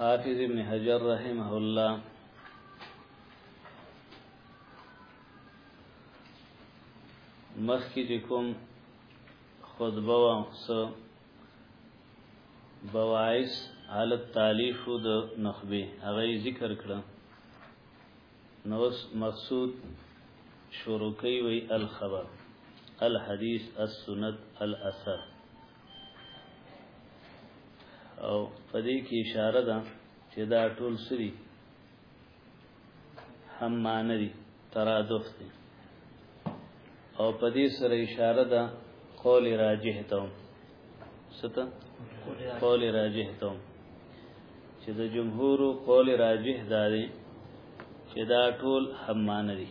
حافظ ابن حجر رحمه الله مخکې چې کوم خطبه و سو بوایس حالت تالیف د نخبه هغه ذکر کړم نوس مقصود شروع کوي وی الخبر الحديث السنت الاثر او پدې کې اشاره ده چې دا ټول سری هم معنی ترادف دي او په دې سره اشاره ده قول راجح ته ستا قول راجح ته چې د جمهور قول راجح ده چې دا ټول همانه دي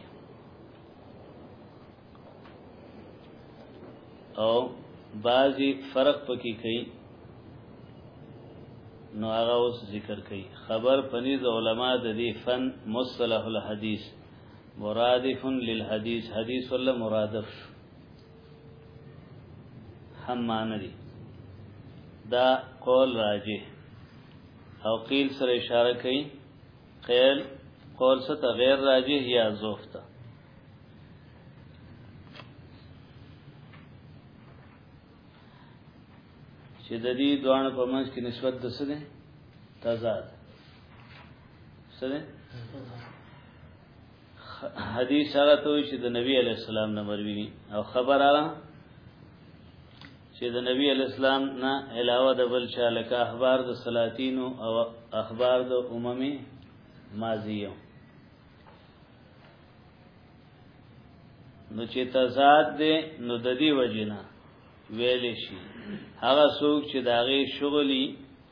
او بعضی فرق پکې کوي نو هغه اوس ذکر کوي خبر پنيز علما د دې فن مصطلح الحديث مرادف للحديث حديث ولا مرادف هم معنی دي دا قول راجح او قیل سره اشاره کوي قیل قول سره غیر راجح یا زوفته چې د دې دوه په منځ کې نسبت د څه ده تضاد څه ده حدیث هغه ته چې د نبی علی السلام نه مروي او خبر را چې د نبی علی السلام نه علاوه د بل چا لکه اخبار د سلاطین او اخبار د اممي ماضیو نو چې تضاد دې نو د دې وجنه ویلې شي هغه څوک چې داغه شغلي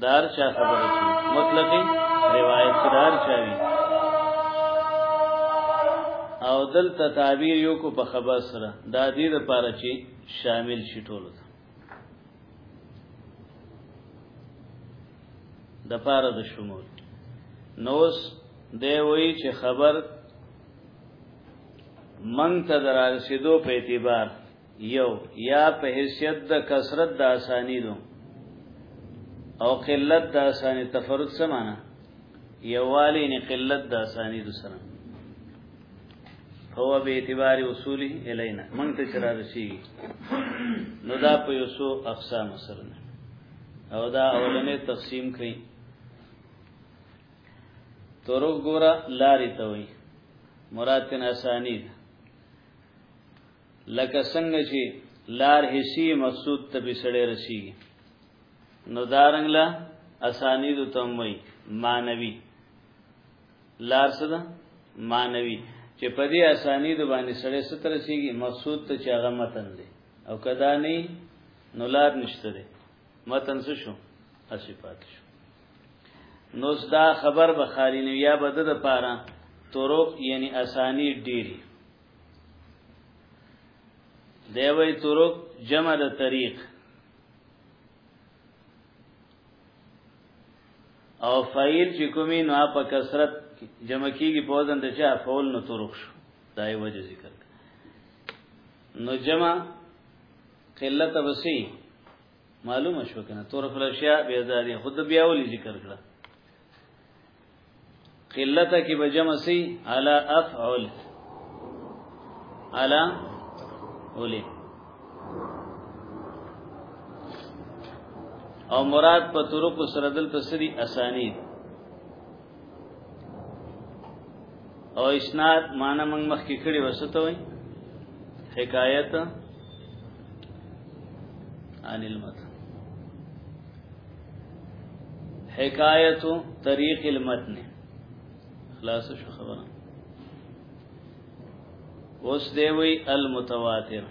دار چا خبره چی مطلقی روایت چی دار چاوی او دلته تعبیر یو کو په خبر سره دا دې لپاره چې شامل شي ټول د پاره د شمول نوس دی وی چې خبر من ته درارسیدو په اعتبار یو یا په حیثیت د کثرت د اسانی دو او قلت د اسانی تفرد سمانا یوالی نه قلت د اسانی دو سره هو به اعتبار اصولی الینا مونږ ته چر راشي نو دا په یوسو اقسام سره او دا اولنې تقسیم کړي تورو ګورا لارې ته وي مراد تن اسانید لکه څنګه چې لار هسي مقصود ته به سړی رسیږي نو دارنګ لا اسانید تموي مانوي لار صدا مانوي چې په دې اسانید باندې سړی ستر رسیږي مقصود ته چې هغه متن دی او کدا نه نو لار نشته دی متن څه شو اسی پات شو نو دا خبر بخاری نو یا بده د پاره طرق یعنی اسانید ډیری دیوی طرق جمع د طریق او فعیل چې کومې نو په کثرت جمع کیږي په وزن د چا فعول نو طرق شو دای وجه ذکر نو جمع قلت وسی معلومه شو کنه طرق الاشیاء به ذاری خود بیا ولې ذکر کړه قلت کی بجمع سی علا افعل علا اولی او مراد په طرق سره دلته سری اسانی او اسناد معنا موږ مخ کې کړي وسته وي حکایت عن المت حکایت طریق المتن خلاص شو خبره اوس دی وی المتواتر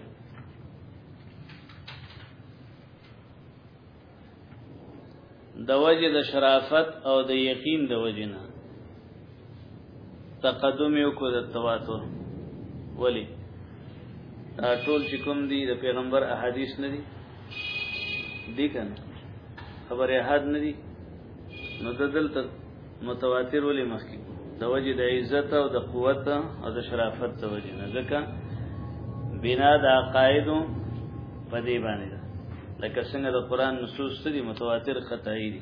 د وجه د شرافت او د یقین د وجنه تقدم یو کو د تواتر ولی دا ټول چې کوم دی د پیغمبر احادیث نه دي دي کنه خبره احاد نه دي نو د دلته متواتر ولې مخکې د وجه د عزت او د قوت او د شرافت د وجه نه ځکه بنا د عقاید په دې باندې لکه څنګه د قران نصوص دي متواتر قطعی دي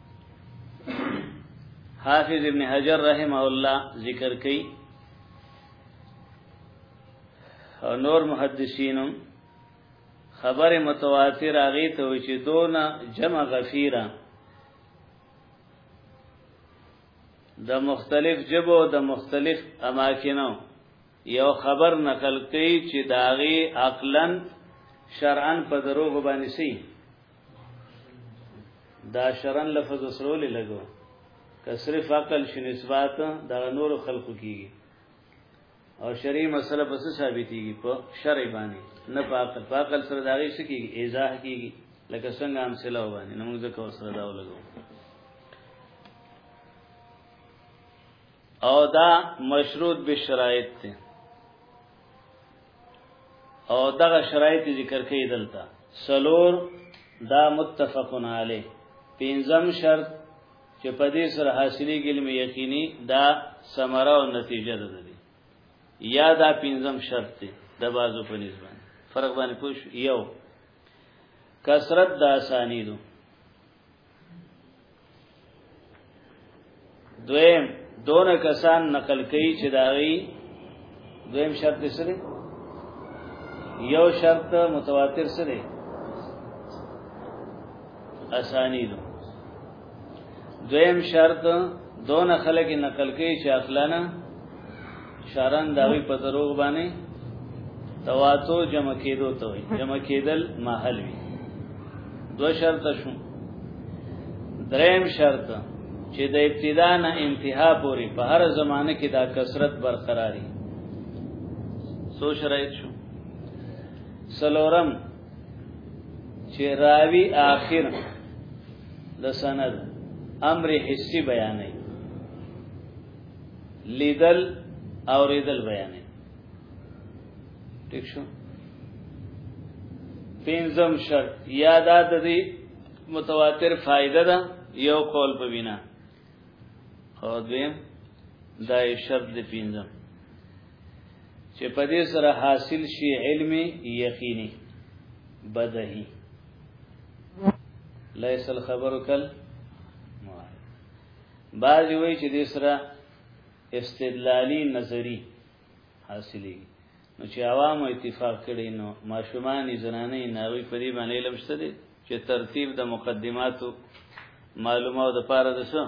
حافظ ابن حجر رحمه الله ذکر کوي او نور محدثینم خبر متواتر هغه ته وي چې دونه جمع غفیره د مختلف جبو د مختلف اماکنو یو خبر نقل کوي چې داغي عقلا شرعا په دروغ باندې سي دا شرن لفظ سرول لګو که صرف عقل شنو اثبات دا نور خلقو کیږي او شرعي مسله پس ثابتيږي په شرع باندې نه په عقل په عقل سره دا غي سکیږي ایزاه کیږي لکه څنګه هم سلا باندې نو موږ ځکه سره دا ولګو او دا مشروط به شرایط ته او دغه شرایط ذکر کړي دلته سلور دا متفقن علی پنځم شرط چې په دې سره حاصلې علم یقیني دا ثمره او نتیجه ده دي یا دا پنځم شرط دی د بازو په نسبت فرق باندې پوښ یو کثرت د اسانیدو دویم دون کسان نقل کوي چې داغي دویم شرط سره یو شرط متواتر سره اسانی دو دویم شرط دون خلق نقل کوي چې اخلانا شاران داوی په دروغ باندې تواتو جمع کېدو ته وي جمع کېدل محل وي دو شرط شو دریم شرط چې د ابتدا نه انتها پورې په هر زمانه کې دا کثرت برقراري سو شرایط شو سلورم چې راوی آخر د سند امر حسی بیانې لیدل اوریدل بیانې ٹھیک شو پنځم شرط یادا د دې متواتر فائدہ ده یو قول په وینا او دویم دا یې شرط دی پنځم چې په دې سره حاصل شي علم یقیني بدهي ليس الخبر کل بعضی وی چې دې سره استدلالی نظری حاصلی نو چې عوام اتفاق کړي نو ماشومان زنانه ناوی په دې باندې علم شته دي چې ترتیب د مقدماتو معلومات د پاره د څه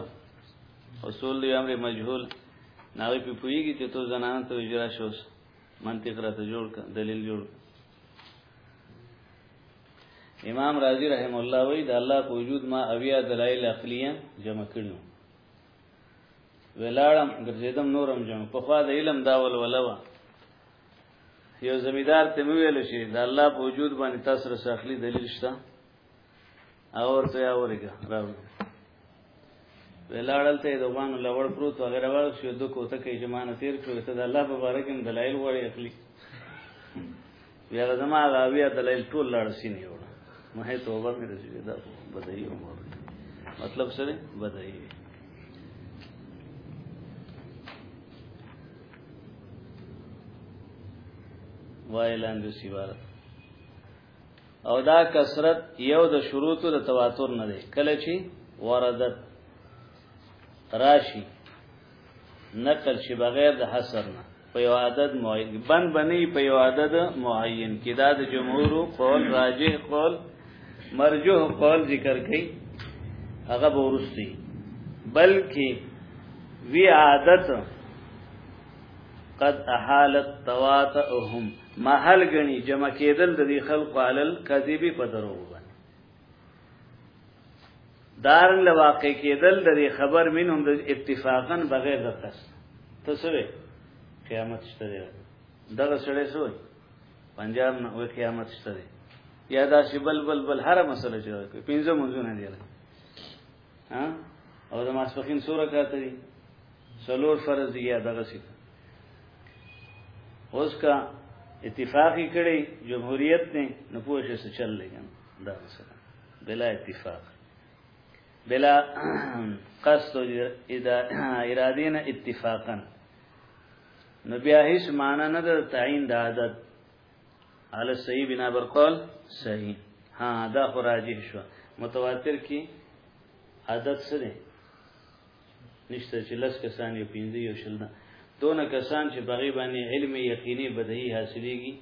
اصول دی امر مجهول ناوی په پویږي چې تو زنانه ته اجرا شوس منطق را ته جوړ ک دلیل جوړ امام رازی رحم الله وی د الله په وجود ما اویا دلایل عقلیه جمع کړو ولاړم ګرځیدم نورم جمع په خوا د علم دا ول ولوا یو زمیدار ته ویل شي د الله په وجود باندې تاسو سره اخلي دلیل شته اور ته اورګه راو ولاړل ته د وانه لوړ پروت هغه راوړ شو د کوته کې جمانه تیر کړو ته د الله په باره کې دلایل غوړي اخلي بیا زما راوی دلایل ټول لړ سینې وړه مه توبه مې رسېږي دا بدایي عمر مطلب سره بدایي وایلان د سیوارت او دا کثرت یو د شروط د تواتر نه دی کله چې وردت راشي نقل شي بغیر د حصر نه په یو عدد معین بن بنی په یو عدد معین کې دا د جمهور قول راجح قول مرجوح قول ذکر کړي هغه ورستی بلکې وی عادت قد احالت تواتهم محل غني جمع کېدل د دې خلکو علل کذبي په دروغ باندې دارن لواقع کېدل د دې خبر منهم د اتفاقا بغیر د قصد ته سوي قیامت شته دی دغه سره سوي پنجاب نه وې قیامت شته دی یا دا شی بل بل بل هر مسله چې پینځه منځونه دی ها او د ماسپخین سوره کاته دي سلور فرض دي یا دغه څه اوس کا اتفاقی کړي جمهوریت نه نه پوښه څه چل لګم دا څه بلا اتفاق بلا قصد اذا ارادین اتفاقا نو بیا هیڅ معنا نه د تعین د عادت على الصحيح بنا بر قول صحیح ها دا خو راجح شو متواتر کې عدد څه دی نشته چې لس کسان یو پنځه یو شل نه دون کسان چې بغي باندې علم یقیني بدهي حاصلېږي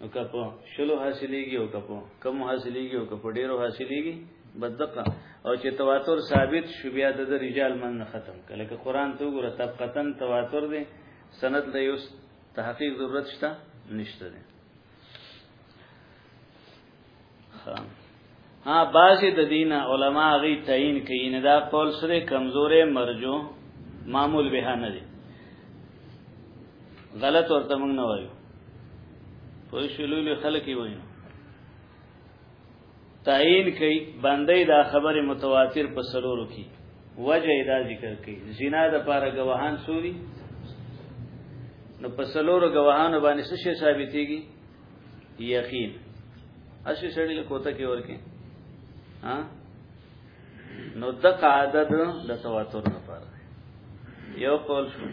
نو کپو شلو حاصلېږي او کپو کم حاصلېږي او کپو ډیرو حاصلېږي بدقه او چې تواتر ثابت شو بیا د رجال من ختم کله که قران ته وګوره طبقتن تواتر دی سند له یو تحقیق ضرورت شته نشته دی ها بعضی د دین علما غي تعین کوي نه دا قول سره کمزورې مرجو معمول به نه دي غلط ورته موږ نه وایو پوه شولو خلک یې وایو تعین کوي باندې دا خبره متواتر په سلورو کې وجه دا ذکر کوي زنا د پاره گواهان سوري نو په سلورو گواهانو باندې څه شی ثابتېږي یقین اسی سړی له کوته کې ورکه ها نو د عدد د تواتر نه پاره یو قول شو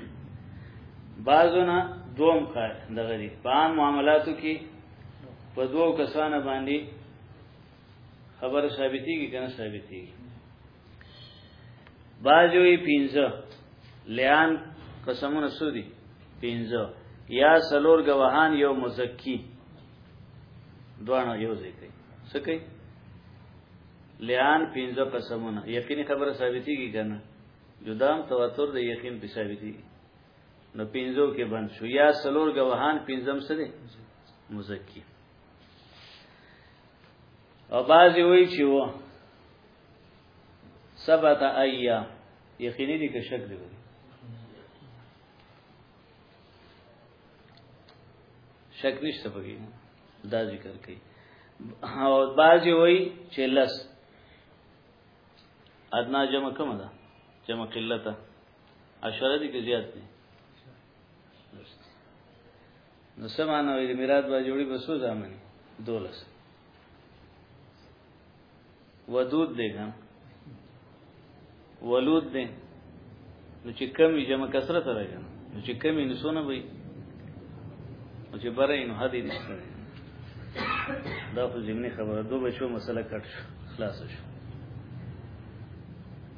بعضونه دوم کار دغه دي په معاملاتو کې په دوو کسانو باندې خبر ثابتي کې کنه ثابتي باجوي پینځه لیان قسمونه سودي پینځه یا سلور گواهان یو مزکی دوانو یو ځای کوي څه کوي لیان پینځه قسمونه یقیني خبره ثابتي کې کنه جدام تواتر د یقین په ثابتي نو پینځو کې بند شو یا سلور غواهان پینځم سره مزکی او بازی وی چې و سبت ایا یقیني دي که شک دی شک نشته پکې دا ذکر کوي او بازی وی چې لس ادنا جمع کومه ده جمع قلته اشاره دي کې زیات دي نو سمانه ویل میراث به جوړي بسو ځامن دولس ودود دی ګم ولود دی نو چې کمی جمع کثرت راځي نو چې کمی نسونه وي نو چې برای نو هدي نشته دا په زمینه خبره دوه بچو مسله کټ شو خلاص شو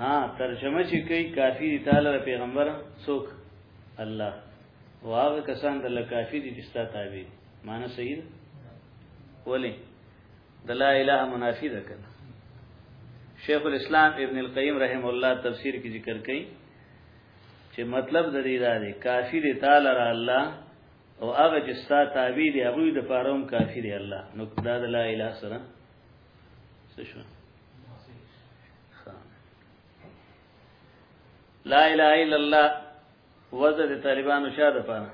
ها ترجمه چې کوي کافی دی تعالی پیغمبر څوک الله واغه کسان د الله کافی دي چې ستا تابع معنی صحیح ده ولی د لا اله منافی ده کنه شیخ الاسلام ابن القیم رحم الله تفسیر کې ذکر کړي چې مطلب د دې دا دی کافی دی تعالی را الله او هغه چې ستا تابع دی هغه د پاروم کافی دی الله نو دا د لا اله سره څه شو لا اله الا الله وزد طالبانو شاده پاره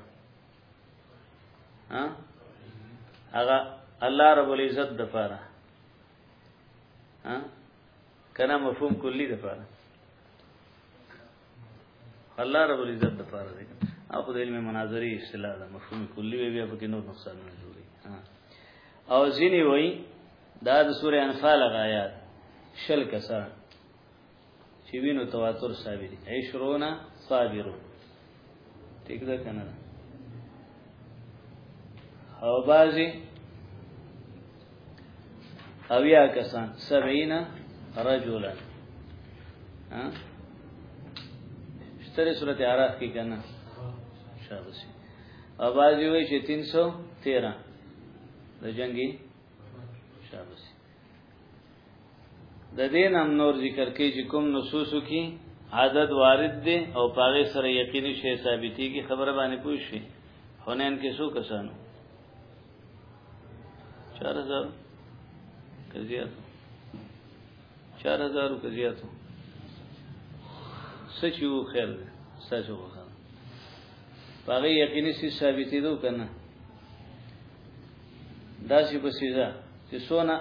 ها هغه الله رب العزت د پاره ها کنا مفهوم کلی د پاره الله رب العزت د پاره دی او د علم مناظری اصطلاح ده مفهوم کلی وی بیا پکې نور نقصان نه جوړي او ځینی وای دا د سوره انفال غایات شل کسان چې وینو تواتر صابری ایشرونا صابرون ٹھیک ده کنه او بازي او یا کسان 70 رجلا ها ستره سورته اعراف کې کنه شابسي او بازي وای چې 313 د جنگي شابسي د دین هم نور ذکر کوي چې کوم نصوصو کې عدد وارد دي او پاره سره یقیني شی ثابتي کی خبره باندې پوه شي حنین کې څو کسانو 4000 کزیات 4000 کزیات سچو خیر سچو خیر پاره یقیني شی ثابتي دو کنه دا چې بسیزه چې سونه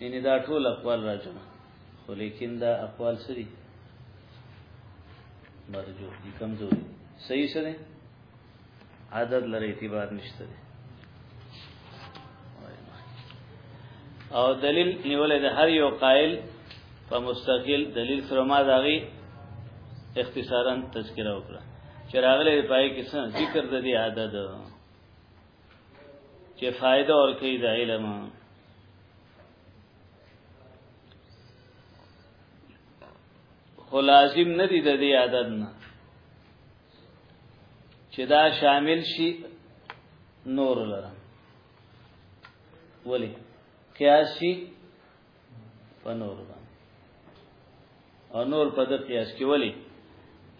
یعنی دا ټول اقوال راځم خو لیکن دا اقوال سری مرجو دي کمزوري صحیح سره عدد لري اعتبار نشته او دلیل نیولې د هر یو قائل په مستقل دلیل سره ما داغي اختصارا تذکرہ وکړه چې راغله پای کې څه ذکر د دې عدد چې فائدہ ورکړي د علم خو لازم نه دي د دې عدد نه چې دا شامل شي نور لره ولی قیاس شي پنور باندې او نور په د قیاس کې ولی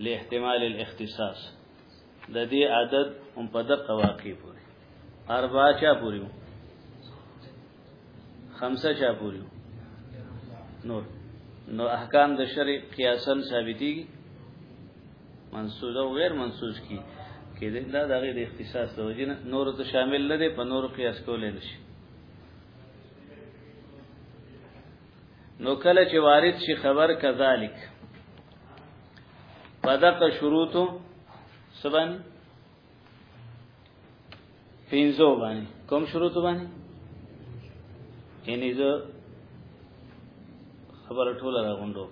له احتمال الاختصاص د دې عدد هم په دقه واقع پوري اربع چا پوري خمسه چا پوري نور نو احکام د شرع قیاسا ثابتيږي منسوز او غیر منسوز کی کې دا دغه د اختصاص د وجنه نور ته شامل نه دي په نور قیاس کول نه شي نو کله چې وارد شي خبر کذالک پدق شروط سبن پینزو باندې کوم شروط باندې یعنی زه خبر ټوله راغونډو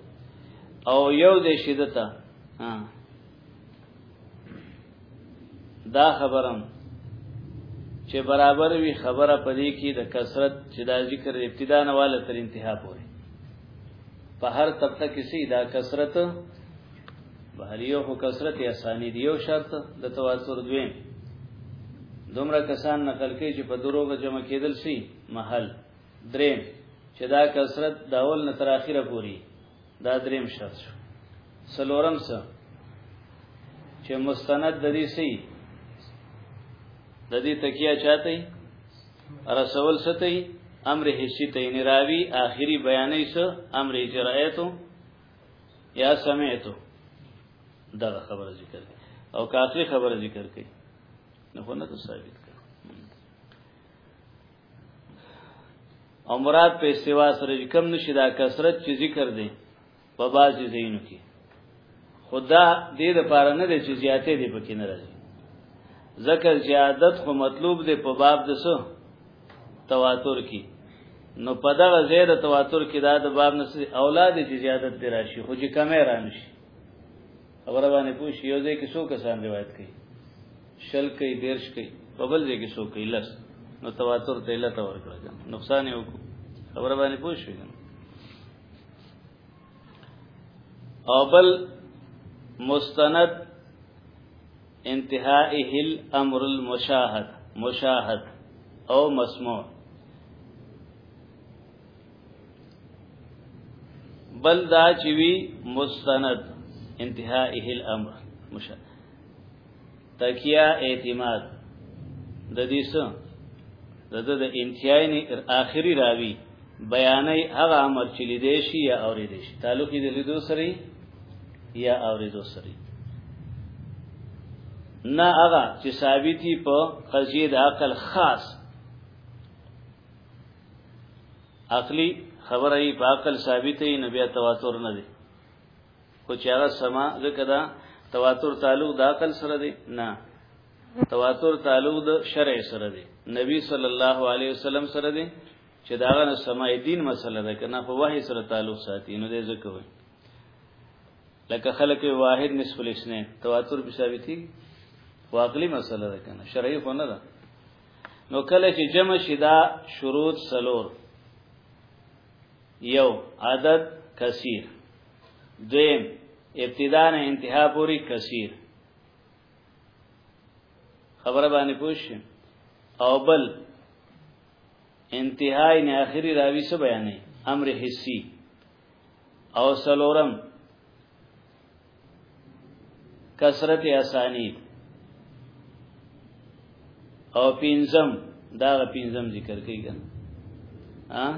او یو دې شیدته ها دا خبرم چې برابر وی خبره پدې کې د کثرت چې دا ذکر ابتدا نه والا تر انتها پورې په هر طبقه کې سي دا کثرت بهریو خو کثرت یا ثانی دیو شرط د تواتر دویم دومره کسان نقل کوي چې په دروغه جمع کېدل سي محل درې چې دا کثرت داول نه تر اخره پوري دا دریم شرط شو سلورم څه چې مستند د دې سي د دې تکیه چاته رسول سته امر حسی ته نه راوی اخري بیانې سه امر اجرایتو یا سمعتو دا خبره ذکر کړي او کافي خبره ذکر کړي نه خو نه ثابت او مراد په استوا سره کم نشي دا کثرت چې ذکر دی په بعضی زینو کې خدا دې د پاره نه دی چې زیاتې دی پکې نه راځي ځکه زیادت خو مطلوب دی په باب د سو تواتر کې نو په دغه زید تواتر کې دا د باب نه اولاد چې زیادت دی راشي خو چې کمه رانشي خبره باندې پوښ یو ځای کې څو کسان روایت کوي شل کوي دیرش کوي په بل ځای کې سو کوي لس نو تواتر ته علت ورکړه نقصان یې وکړو خبره باندې پوه شئ او بل مستند انتهائه الامر المشاهد مشاهد او مسموع بل دا چې وی مستند انتهائه الامر مشاهد تکیه اعتماد د دې څه د د امتیاین اخري راوی بیانې هغه امر چې لیدې شي یا اورې دي شي تعلق دې لیدو سره یا اورې دو سره نه هغه چې ثابتي په قضیه د عقل خاص عقلی خبره یې په عقل ثابتې نه بیا تواتر نه دي خو چې هغه سما ځکه دا تواتر تعلق د عقل سره دی نه تواتر تعلق د شرع سره دی نبی صلی الله علیه وسلم سره دی چې دا غنه سماع دین مسله ده کنه په وحی سره تعلق ساتي نو دې ځکه وي لکه خلک واحد نصف لسنه تواتر به ثابتي واقعي مسله ده کنه شرعي خو نه ده نو کله چې جمع شدا شروط سلور یو عدد کثیر دویم ابتدا نه انتها پوری کثیر خبره باندې پوښ او بل انتهای نه اخري راوي څه بیانې امر حسی او سلورم کثرت اسانید او پینزم دا پینزم ذکر کوي ګان ها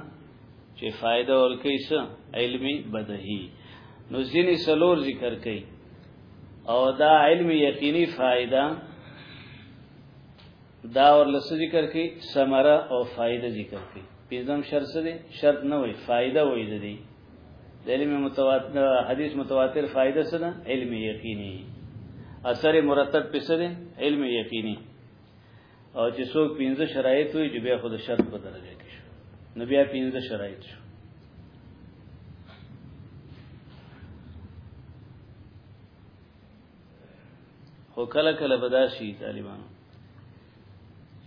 چې فائدہ ور کوي څه علمي بدهي نو ځینې سلور ذکر کوي او دا علم یقینی فائدہ دا ورله څه ذکر کوي ثمره او فائده ذکر کوي پنځم شرط څه دی شرط نه وای فائده وای دی د علم متواتر حدیث متواتر فائده څه ده علم یقیني اثر مرتب په څه ده علم یقیني او چې څوک پنځه شرایط وي چې بیا خود شرط په درجه کې شو نو بیا پنځه شرایط شو خو کله کله بداشي طالبانو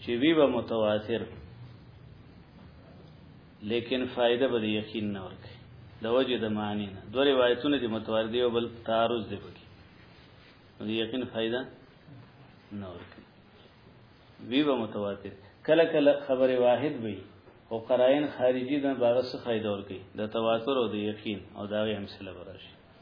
چې وی به متواتر لیکن فائدہ به یقین نه ورکړي د وجه د معنی نه دوه روایتونه دي متواتر دی او بل تعارض دی پکې نو یقین فائدہ نه ورکړي وی به متواتر کله کله خبره واحد وي او قرائن خارجي د باغ څخه فائدہ ورکړي د تواتر او د یقین او دا غي امثله براشي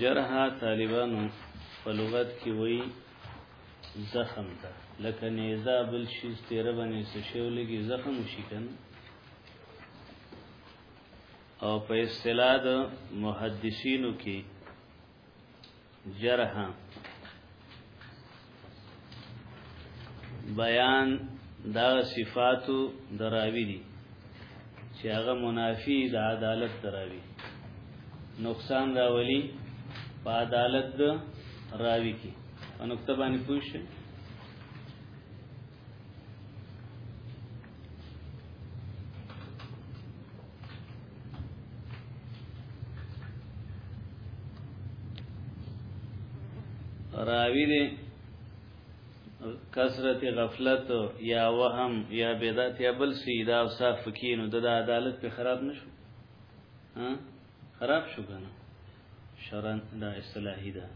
جرحا طالبانو په لغت کې وایي زخم ته لکه نیزه بل شي ستیره باندې څه شی ولګي زخم شي کنه او په اصطلاح د محدثینو کې جرح بیان دا صفاتو دراوی دي چې هغه منافی د عدالت دراوی نقصان راولي په عدالت د راوی کې نقطه باندې پوښتنه راوی دی کثرت غفلت یا وهم یا بدعت یا بل سیدا او صاف کینو د عدالت په خراب نشو ها خراب شو کنه شرن دا اصلاحی ده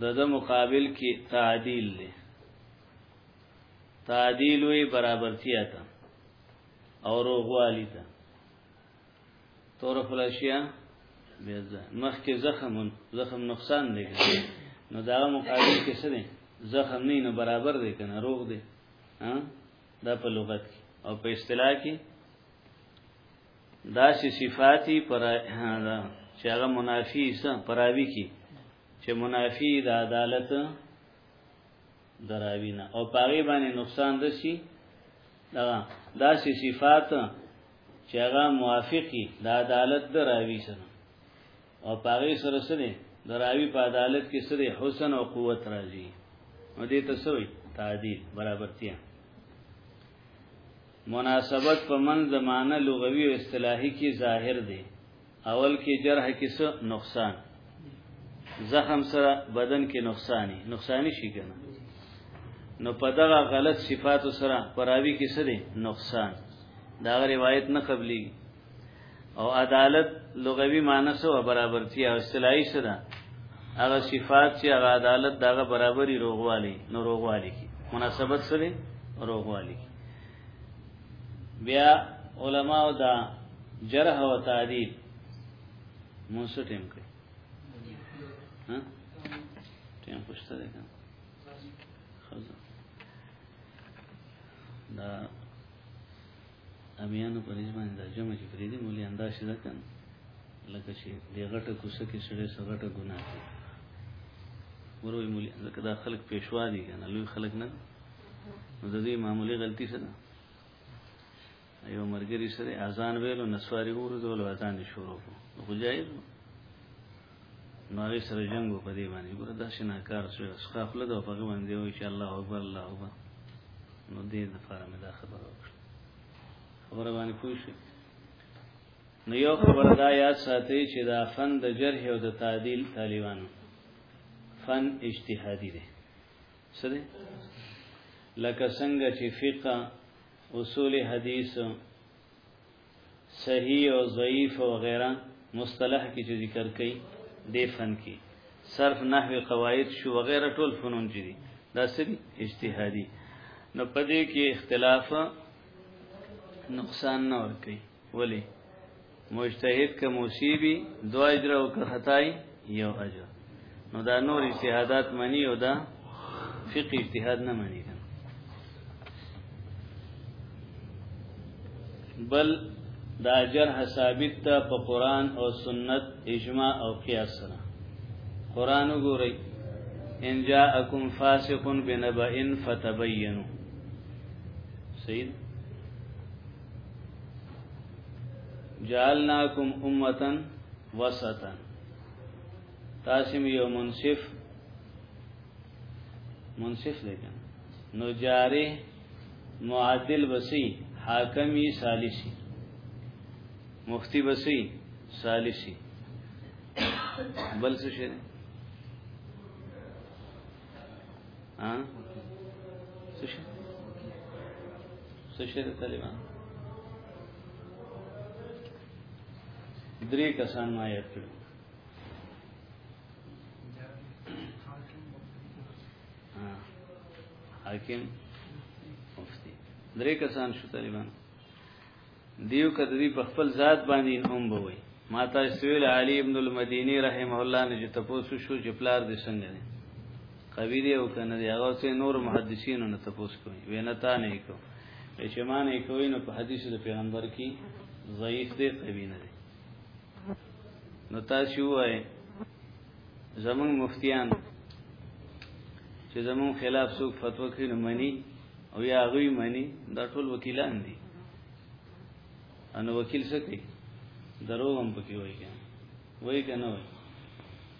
د د مقابل کې تعدیل دی تعدیل وی برابرتیا ته او روغوالی ته تور فلاشیا بیزه مخ کې زخم زخم نقصان دی نو دا مقابل کې څه دی زخم نه نه برابر دی کنه روغ دی ها دا په لغت کې او په اصطلاح کې دا سی صفاتی پر چې هغه منافی سه پراوی کی چې منافی د عدالت دراوی نه او پاغي باندې نقصان دسی دا دا سی صفات چې هغه موافقی د عدالت دراوی سره او پاغي سره سره دراوی په عدالت کې سره حسن او قوت راځي نو دې ته سوې تعدیل برابرتیا مناسبت په من د معنی لغوي او اصطلاحي کې ظاهر دی اول کې جرح کې څه نقصان زخم سره بدن کې نقصانی نقصانی شي کنه نو په دغه غلط صفات سره پراوی کې څه دی نقصان دا روایت نه قبلي او عدالت لغوي معنی سو برابرتیا او اصطلاحي سره هغه صفات چې هغه عدالت دغه برابرۍ روغوالي نو روغوالي کی مناسبت سره روغوالي کی بیا علما او دا جرح او تعدیل مونږ ټیم کوي ها ټیم پښته ده خزه دا امیانو په نسبت باندې دا جمع چې پرې دي مولي انداسې ده کنه لکه چې د غټه کوسه کې سړی سره غټه ګناه کوي وروي مولي ځکه دا خلک پېښوا دي کنه لوی خلک نه نو د دې معمولی غلطي څه ده یو مرګري سره اذان ویلو نسواري ورته ول اذان شروع کو خو جایز نو هغه سره جنگ په دې باندې ګور دا شنه کار شو اسخا خپل د په باندې وي چې الله اکبر الله اکبر نو دې د فارم دا خبره وکړه خبره باندې پوه شئ نو یو خبره دا یاد ساتي چې دا فن د جرح او د تعدیل طالبانو فن اجتهادي دی سره لکه څنګه چې فقہ اصول حدیث صحیح او ضعیف او غیره مصطلح کې چې ذکر کړي دی فن کې صرف نحوی قواعد شو وغیرہ ټول فنون چې دي دا سری اجتهادي نو پدې کې اختلاف نقصان نه ور کوي ولی مجتهد که مصیبی دو اجر او که خطای یو اجر نو دا نور اجتهادات منی او دا فقه اجتهاد نه منی بل دا جرح ثابت ته په قران او سنت اجماع او قیاس سره قران وګورئ ان جاءکم فاسق بنبأ فتبینوا سید جعلناکم امه وسطا تاسو یو منصف منصف دی کنه نو جاری معدل وسی حاکمی ثالثی مفتی وسی ثالثی بل څه شي ها څه شي څه شي طالبان درې کسان ما یاد کړو حاکم مفتی درې کسان شو طالبان دیو کدی په خپل ذات باندې هم بوي ما تاسو ویل علی ابن المدینی رحمه الله نه چې تاسو شو چې پلار دې څنګه دی قوی دی او کنه دی هغه سه نور محدثینو نه تاسو کوي وینتا نه کو چې ما نه کوي نو په حدیث د پیغمبر کې ضعیف دی قوی نه دی نو تاسو وای زمون مفتیان چې زمون خلاف څوک فتوا کوي نو مني او یا غوي مني دا ټول وکیلان دي ان وکیل څه کوي درو هم پکې وای کنه وای کنه وای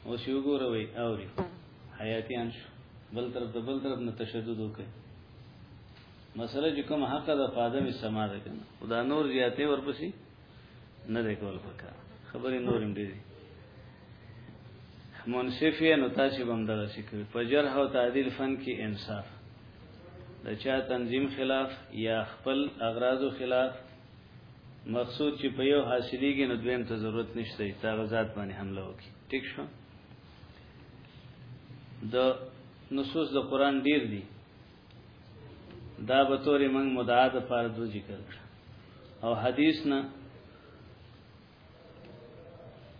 او شو ګوره وای اوري حیاتیان شو بل طرف ته بل طرف نه تشدد وکړي مسله چې کوم حق ده فادم سما ده کنه خدا نور زیاتې ورپسې نه دی کول پکا خبرې نورم دي منصف یې نو تاسو به هم دغه شکل په جرح او تعدیل فن کې انصاف د چا تنظیم خلاف یا خپل اغراضو خلاف مقصود چې په یو حاصلېږي نو دویم ته ضرورت نشته چې هغه ذات باندې حمله وکړي ټیک شو د نصوص د قران ډیر دي دا به تورې موږ مدعا د پاره دو ذکر کړ او حدیث نه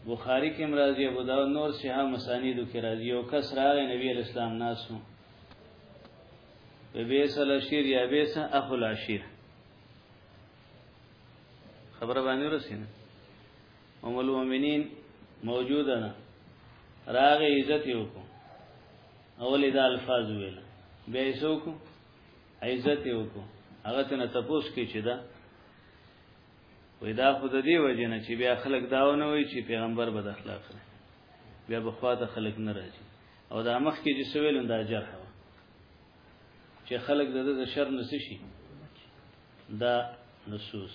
بخاری کې مرضی ابو داود نور صحه مسانیدو کې راځي او کس راغی نبی اسلام ناسو به بیس الاشیر یا بیس اخو الاشیر خبره باندې رسینه ام المؤمنین موجوده نه راغی عزت یو کو اولی دا الفاظ ویل بیا یې څوک عزت یې وکړو هغه ته نه تپوس کې چې دا وې دا خود دی وجنه چې بیا خلک داونه وي چې پیغمبر بد اخلاق دی بیا بخواته خلک نه راځي او دا مخ کې چې سویل دا جرح و چې خلک د د شر نس شي دا نصوص